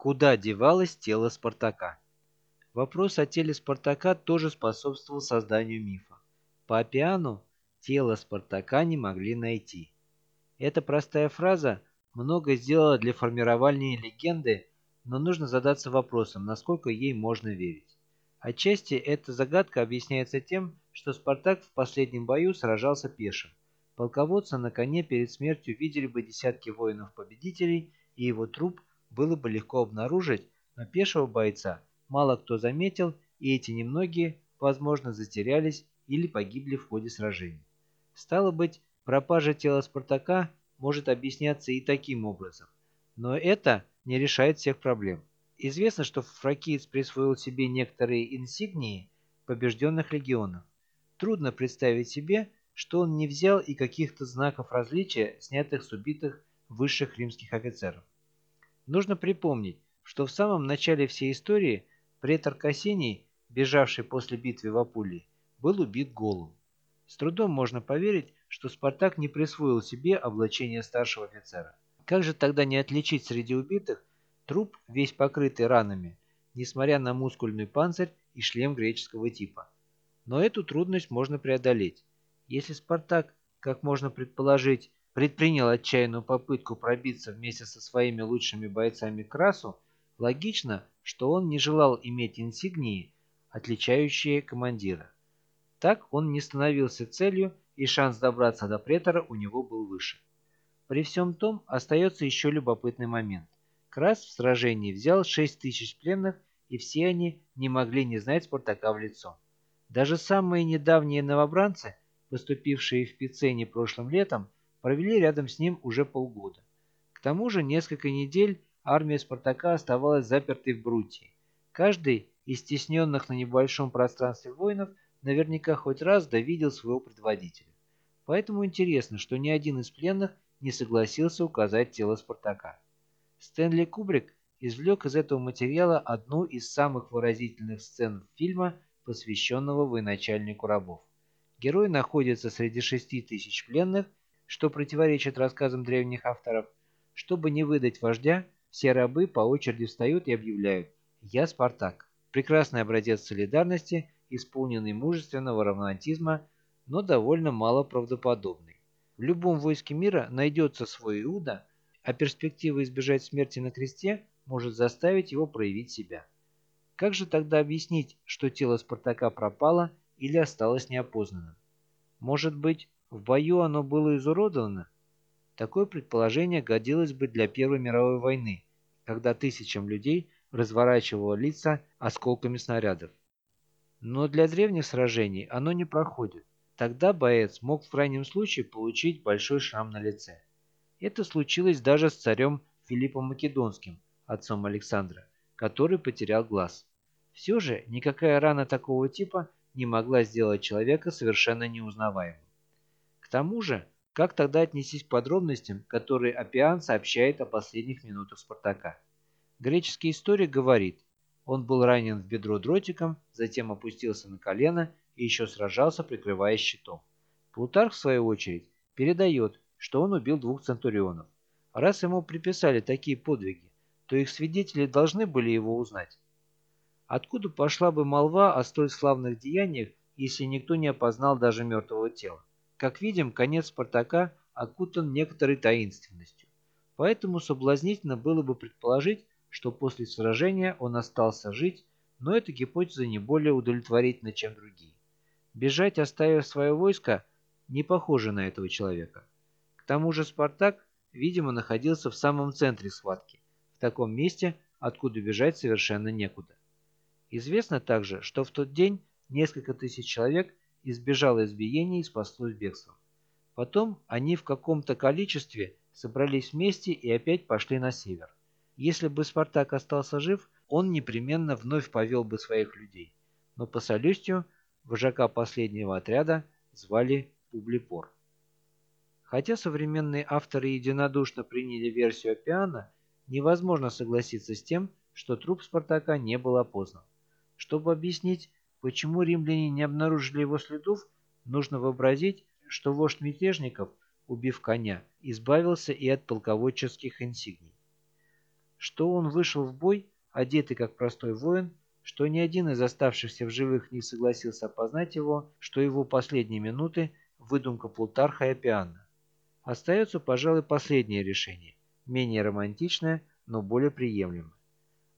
Куда девалось тело Спартака? Вопрос о теле Спартака тоже способствовал созданию мифа. По Апиану тело Спартака не могли найти. Эта простая фраза много сделала для формирования легенды, но нужно задаться вопросом, насколько ей можно верить. Отчасти эта загадка объясняется тем, что Спартак в последнем бою сражался пешим. Полководца на коне перед смертью видели бы десятки воинов-победителей, и его труп было бы легко обнаружить, но пешего бойца мало кто заметил, и эти немногие, возможно, затерялись или погибли в ходе сражений. Стало быть, пропажа тела Спартака может объясняться и таким образом. Но это не решает всех проблем. Известно, что Фракиец присвоил себе некоторые инсигнии побежденных легионов. Трудно представить себе, что он не взял и каких-то знаков различия, снятых с убитых высших римских офицеров. Нужно припомнить, что в самом начале всей истории претор Кассиний, бежавший после битвы в Апулии, был убит голым. С трудом можно поверить, что Спартак не присвоил себе облачение старшего офицера. Как же тогда не отличить среди убитых труп, весь покрытый ранами, несмотря на мускульный панцирь и шлем греческого типа? Но эту трудность можно преодолеть. Если Спартак, как можно предположить, предпринял отчаянную попытку пробиться вместе со своими лучшими бойцами к расу, логично, что он не желал иметь инсигнии, отличающие командира. Так он не становился целью, и шанс добраться до претора у него был выше. При всем том, остается еще любопытный момент. Крас в сражении взял 6 тысяч пленных, и все они не могли не знать Спартака в лицо. Даже самые недавние новобранцы, поступившие в Пицене прошлым летом, провели рядом с ним уже полгода. К тому же несколько недель армия Спартака оставалась запертой в Брутии. Каждый из стесненных на небольшом пространстве воинов наверняка хоть раз довидел своего предводителя. Поэтому интересно, что ни один из пленных не согласился указать тело Спартака. Стэнли Кубрик извлек из этого материала одну из самых выразительных сцен фильма, посвященного военачальнику рабов. Герой находится среди шести тысяч пленных что противоречит рассказам древних авторов. Чтобы не выдать вождя, все рабы по очереди встают и объявляют «Я Спартак». Прекрасный образец солидарности, исполненный мужественного романтизма, но довольно мало правдоподобный. В любом войске мира найдется свой Иуда, а перспектива избежать смерти на кресте может заставить его проявить себя. Как же тогда объяснить, что тело Спартака пропало или осталось неопознанным? Может быть, в бою оно было изуродовано? Такое предположение годилось бы для Первой мировой войны, когда тысячам людей разворачивало лица осколками снарядов. Но для древних сражений оно не проходит. Тогда боец мог в крайнем случае получить большой шрам на лице. Это случилось даже с царем Филиппом Македонским, отцом Александра, который потерял глаз. Все же никакая рана такого типа не могла сделать человека совершенно неузнаваемым тому же, как тогда отнестись к подробностям, которые Апиан сообщает о последних минутах Спартака? Греческий историк говорит, он был ранен в бедро дротиком, затем опустился на колено и еще сражался, прикрываясь щитом. Плутарх, в свою очередь, передает, что он убил двух центурионов. Раз ему приписали такие подвиги, то их свидетели должны были его узнать. Откуда пошла бы молва о столь славных деяниях, если никто не опознал даже мертвого тела? Как видим, конец Спартака окутан некоторой таинственностью. Поэтому соблазнительно было бы предположить, что после сражения он остался жить, но эта гипотеза не более удовлетворительна, чем другие. Бежать, оставив свое войско, не похоже на этого человека. К тому же Спартак, видимо, находился в самом центре схватки, в таком месте, откуда бежать совершенно некуда. Известно также, что в тот день несколько тысяч человек избежала избиения и спаслось бегством. Потом они в каком-то количестве собрались вместе и опять пошли на север. Если бы Спартак остался жив, он непременно вновь повел бы своих людей. Но по солюстию вожака последнего отряда звали Публипор. Хотя современные авторы единодушно приняли версию Апиана, невозможно согласиться с тем, что труп Спартака не был опознан. Чтобы объяснить Почему римляне не обнаружили его следов, нужно вообразить, что вождь мятежников, убив коня, избавился и от полководческих инсигний. что он вышел в бой, одетый как простой воин, что ни один из оставшихся в живых не согласился опознать его, что его последние минуты – выдумка Плутарха и Апиана. Остается, пожалуй, последнее решение, менее романтичное, но более приемлемое.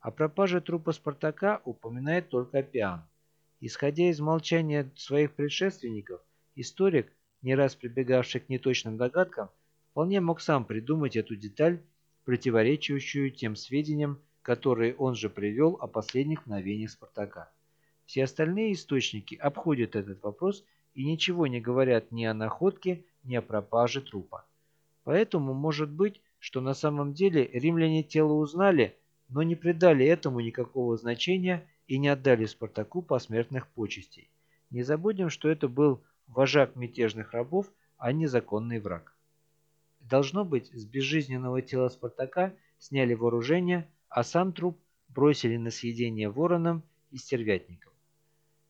О пропаже трупа Спартака упоминает только Апиан. Исходя из молчания своих предшественников, историк, не раз прибегавший к неточным догадкам, вполне мог сам придумать эту деталь, противоречащую тем сведениям, которые он же привел о последних мгновениях Спартака. Все остальные источники обходят этот вопрос и ничего не говорят ни о находке, ни о пропаже трупа. Поэтому может быть, что на самом деле римляне тело узнали, но не придали этому никакого значения и не отдали Спартаку посмертных почестей. Не забудем, что это был вожак мятежных рабов, а не законный враг. Должно быть, с безжизненного тела Спартака сняли вооружение, а сам труп бросили на съедение воронам и стервятникам.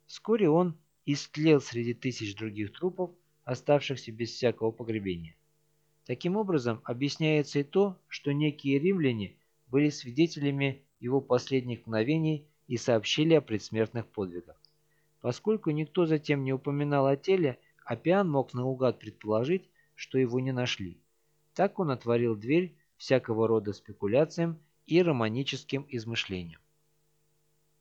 Вскоре он истлел среди тысяч других трупов, оставшихся без всякого погребения. Таким образом, объясняется и то, что некие римляне были свидетелями его последних мгновений и сообщили о предсмертных подвигах. Поскольку никто затем не упоминал о теле, Апиан мог наугад предположить, что его не нашли. Так он отворил дверь всякого рода спекуляциям и романическим измышлениям.